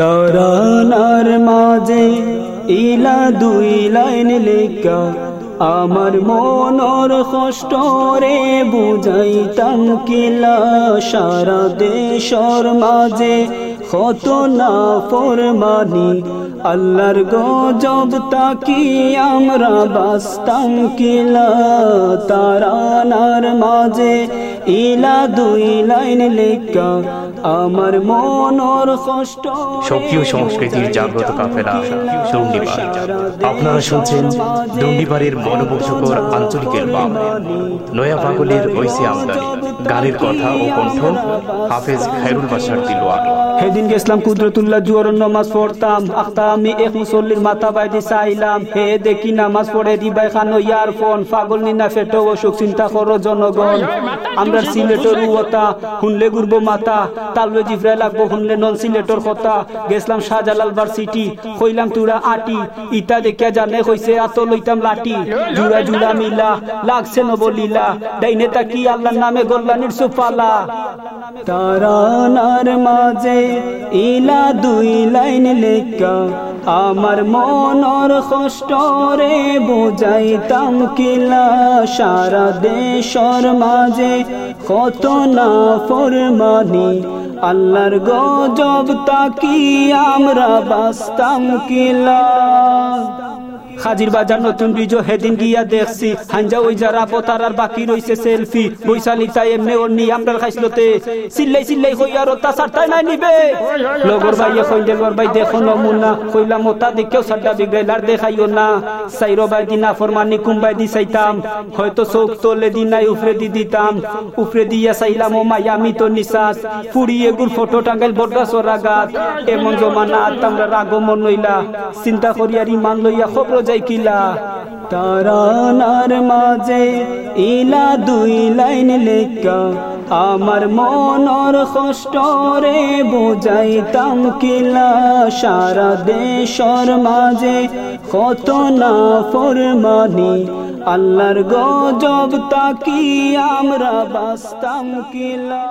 তারানার মাঝে ইলা দুই লাইন লেখা, আমার মনর কষ্ট রে বুঝাইতাম কিলা, সারা দেশর মাঝে কত না ফরমানি আল্লাহর গজব তাকি আমরা বাস্তাম কিলা, তারানার মাঝে ইলা দুই লাইন লেখা আমার মনর কষ্ট। সক্রিয় সংস্কৃতির জাগ্রত কাফেলা আপনারা শুনছেন দণ্ডিবারের মনোমুগ্ধকর আঞ্চলিক অ্যালবাম নয়া পাগলের ঐসি আমদানি গানের কথা ও কণ্ঠ হাফেজ খায়রুল বাসার দিলওয়ার। সেদিন গেছিলাম কুদরতুল্লাহ জুয়ার নামাজ পড়তাম আখতা আমি এক মুসল্লির মাথা বাইদি চাইলাম। হে দেখি নামাজ পড়ে দিবাই খানো ইয়ার ফোন পাগল নিনা ফেটো অসুখ চিন্তা করো জনগণ। আমরা সিলেটর উতা শুনলে ঘুরবো মাতা তালবে জিফরাই লাগবো শুনলে নন সিলেটর কথা গেছিলাম শাহজালাল বার সিটি কইলাম তুরা আটি ইতা দেখিয়া জানে কইছে আত লইতাম লাটি জুড়া জুড়া মিলা লাগছে নবলীলা। ডাইনে তাকি আল্লাহর নামে গোল্লানির সুপালা তারানার মাঝে ইলা দুই লাইন লেখা। আমার মনর কষ্ট রে বুঝাইতাম কিলা। সারা দেশর মাঝে কত না ফরমানি। আল্লাহর গজব তাকি আমরা বাস্তাম কিলা। হাজির বাজার নতুন ব্রিজ হেদিন গিয়া দেখছি। হাঞ্জা ওই যারা পতারার বাকি রইছে সেলফি বৈশালী তাই এমনি ওর নি আমরা খাইছলতে। সিল্লাই সিল্লাই কই আর তা সারতাই নাই নিবে। লগর ভাইয়ে কই দেলবার ভাই, দেখো নমুনা কইলা মতা দেখেও সাড্ডা বিগড়াইলার দেখাইও না। সাইরো ভাই দিনা ফরমানি কুম্বাই দি চাইতাম। হয়তো চোখ তোলে দি নাই, উফরে দি দিতাম। উফরে দিয়া চাইলাম, ও মাই আমি তো নিশাস ফুড়িয়ে গুর ফটো টাঙ্গাইল বড়গা সরা গাত এমন জমানা আমরা রাগমন নইলা। চিন্তা করিয়ার ইমান লইয়া খবর যাই কিলা। তারানার মাঝে ইলা দুই লাইন লেখা। আমার মনর কষ্ট রে বুঝাইতাম কিলা। সারা দেশর মাঝে কত না ফরমানি আল্লাহর গজব তাকি আমরা বাস্তাম কিলা।